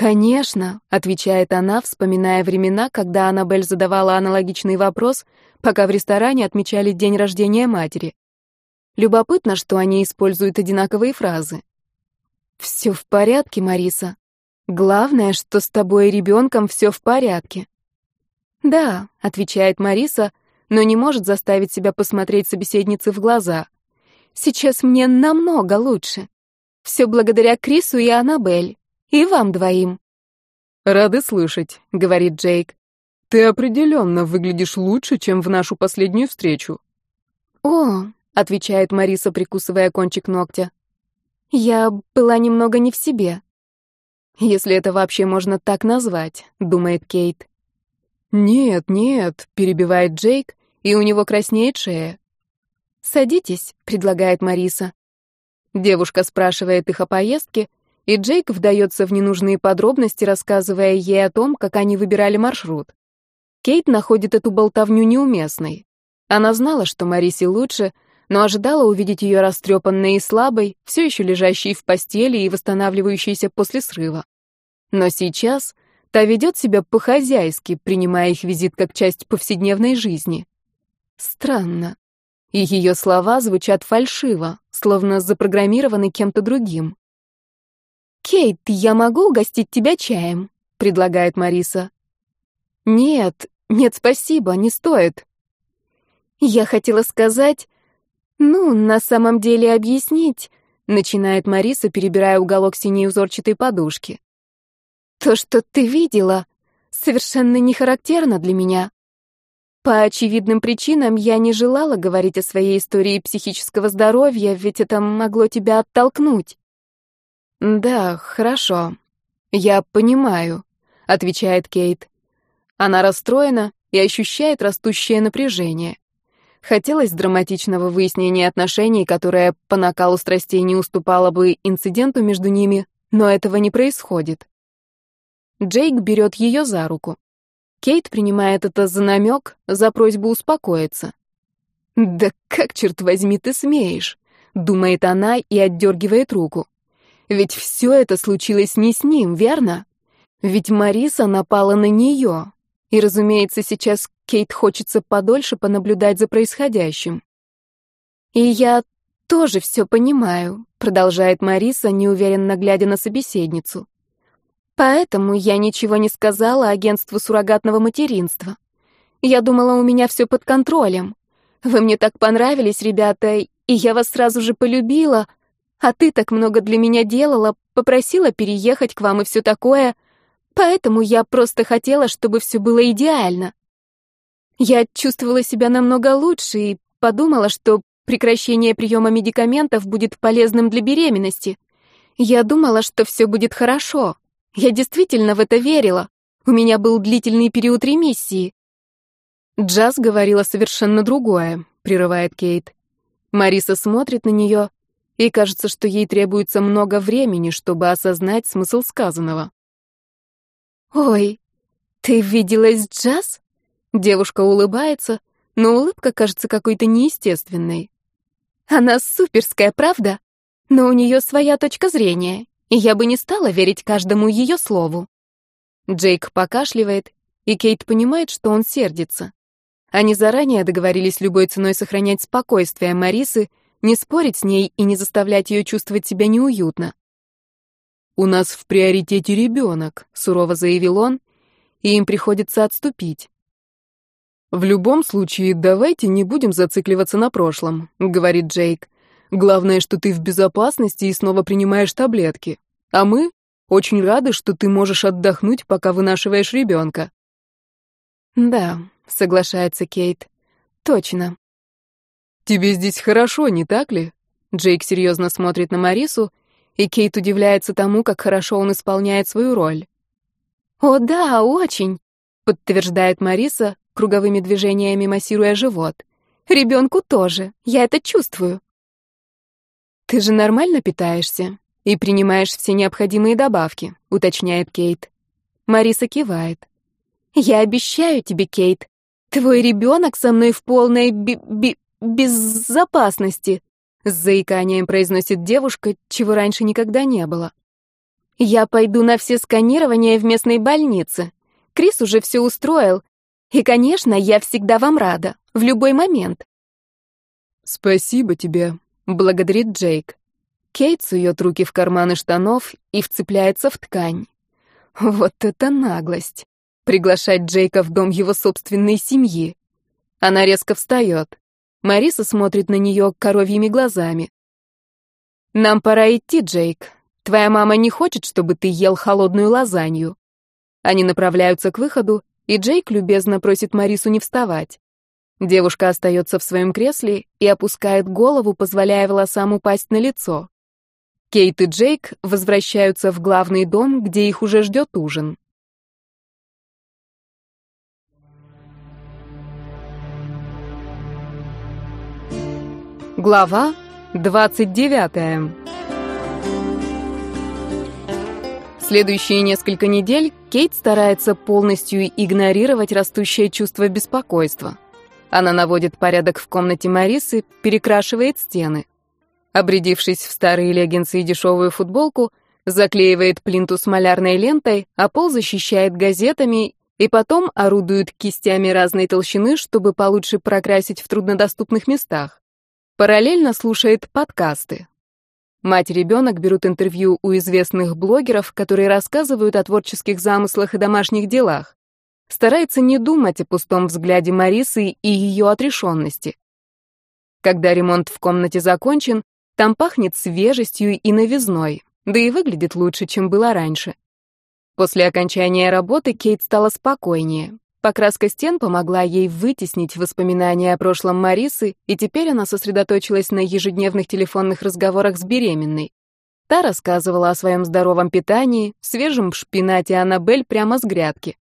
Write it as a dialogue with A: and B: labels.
A: «Конечно», — отвечает она, вспоминая времена, когда Аннабель задавала аналогичный вопрос, пока в ресторане отмечали день рождения матери. Любопытно, что они используют одинаковые фразы. «Все в порядке, Мариса. Главное, что с тобой и ребенком все в порядке». «Да», — отвечает Мариса, но не может заставить себя посмотреть собеседнице в глаза. «Сейчас мне намного лучше. Все благодаря Крису и Аннабель. И вам двоим».
B: «Рады слышать», — говорит Джейк. «Ты определенно выглядишь лучше, чем в нашу последнюю встречу».
A: «О», — отвечает Мариса, прикусывая кончик ногтя. «Я была немного не в себе». «Если это вообще можно так назвать», — думает Кейт.
B: «Нет, нет», — перебивает Джейк, и у него краснеет шея.
A: «Садитесь», — предлагает Мариса.
B: Девушка спрашивает их о поездке, и Джейк вдается в ненужные подробности, рассказывая ей о том, как они выбирали маршрут. Кейт находит эту болтовню неуместной. Она знала, что Марисе лучше, но ожидала увидеть ее растрепанной и слабой, все еще лежащей в постели и восстанавливающейся после срыва. Но сейчас та ведет себя по-хозяйски, принимая их визит как часть повседневной жизни. Странно. И ее слова звучат фальшиво, словно запрограммированы кем-то другим.
A: «Кейт, я могу угостить тебя чаем?» — предлагает Мариса.
B: «Нет, нет, спасибо, не стоит».
A: «Я хотела сказать...» «Ну, на самом деле объяснить...» — начинает Мариса, перебирая уголок синей узорчатой подушки. «То, что ты видела, совершенно не характерно для меня. По очевидным причинам я не желала говорить о своей истории психического здоровья, ведь это могло тебя оттолкнуть.
B: Да, хорошо. Я понимаю, отвечает Кейт. Она расстроена и ощущает растущее напряжение. Хотелось драматичного выяснения отношений, которое по накалу страстей не уступало бы инциденту между ними, но этого не происходит. Джейк берет ее за руку. Кейт принимает это за намек, за просьбу успокоиться. «Да как, черт возьми, ты смеешь?» — думает она и отдергивает руку. «Ведь все это случилось не с ним, верно? Ведь Мариса напала на нее. И, разумеется, сейчас Кейт хочется подольше понаблюдать за происходящим.
A: «И я тоже все понимаю», — продолжает Мариса, неуверенно глядя на собеседницу. Поэтому я ничего не сказала агентству суррогатного материнства. Я думала, у меня все под контролем. Вы мне так понравились, ребята, и я вас сразу же полюбила. А ты так много для меня делала, попросила переехать к вам и все такое. Поэтому я просто хотела, чтобы все было идеально. Я чувствовала себя намного лучше и подумала, что прекращение приема медикаментов будет полезным для беременности. Я думала, что все будет хорошо. Я действительно в это верила. У меня был длительный период ремиссии.
B: Джаз говорила совершенно другое, прерывает Кейт. Мариса смотрит на нее, и кажется, что ей требуется много времени, чтобы осознать смысл сказанного.
A: «Ой, ты виделась Джаз?» Девушка улыбается, но улыбка кажется какой-то неестественной. «Она суперская, правда? Но у нее своя точка зрения, и я бы не стала верить каждому ее слову.
B: Джейк покашливает, и Кейт понимает, что он сердится. Они заранее договорились любой ценой сохранять спокойствие Марисы, не спорить с ней и не заставлять ее чувствовать себя неуютно. «У нас в приоритете ребенок», — сурово заявил он, и им приходится отступить. «В любом случае, давайте не будем зацикливаться на прошлом», — говорит Джейк. Главное, что ты в безопасности и снова принимаешь таблетки. А мы очень рады, что ты можешь отдохнуть, пока вынашиваешь ребенка.
A: Да, соглашается Кейт. Точно.
B: Тебе здесь хорошо, не так ли? Джейк серьезно смотрит на Марису, и Кейт удивляется тому, как хорошо он исполняет свою роль.
A: «О да, очень», — подтверждает Мариса, круговыми движениями массируя живот. «Ребенку тоже, я это чувствую».
B: «Ты же нормально питаешься и принимаешь все необходимые добавки», — уточняет Кейт.
A: Мариса кивает. «Я обещаю тебе, Кейт, твой ребенок со мной в полной би би безопасности», — с заиканием произносит девушка, чего раньше никогда не было. Я пойду на все сканирования в местной больнице. Крис уже все устроил. И, конечно, я всегда вам рада. В любой момент.
B: «Спасибо тебе», — благодарит Джейк. Кейт сует руки в карманы штанов и вцепляется в ткань. Вот это наглость. Приглашать Джейка в дом его собственной семьи. Она резко встает. Мариса смотрит на нее коровьими глазами. «Нам пора идти, Джейк. Твоя мама не хочет, чтобы ты ел холодную лазанью». Они направляются к выходу, и Джейк любезно просит Марису не вставать. Девушка остается в своем кресле и опускает голову, позволяя волосам упасть на лицо. Кейт и Джейк возвращаются в главный дом, где их уже ждет ужин. Глава 29. Следующие несколько недель Кейт старается полностью игнорировать растущее чувство беспокойства. Она наводит порядок в комнате Марисы, перекрашивает стены. Обрядившись в старые леггинсы и дешевую футболку, заклеивает плинтус малярной лентой, а пол защищает газетами и потом орудует кистями разной толщины, чтобы получше прокрасить в труднодоступных местах. Параллельно слушает подкасты. Мать и ребенок берут интервью у известных блогеров, которые рассказывают о творческих замыслах и домашних делах. Старается не думать о пустом взгляде Марисы и ее отрешенности. Когда ремонт в комнате закончен, там пахнет свежестью и новизной, да и выглядит лучше, чем было раньше. После окончания работы Кейт стала спокойнее. Покраска стен помогла ей вытеснить воспоминания о прошлом Марисы, и теперь она сосредоточилась на ежедневных телефонных разговорах с беременной. Та рассказывала о своем здоровом питании, свежем шпинате Аннабель прямо с грядки.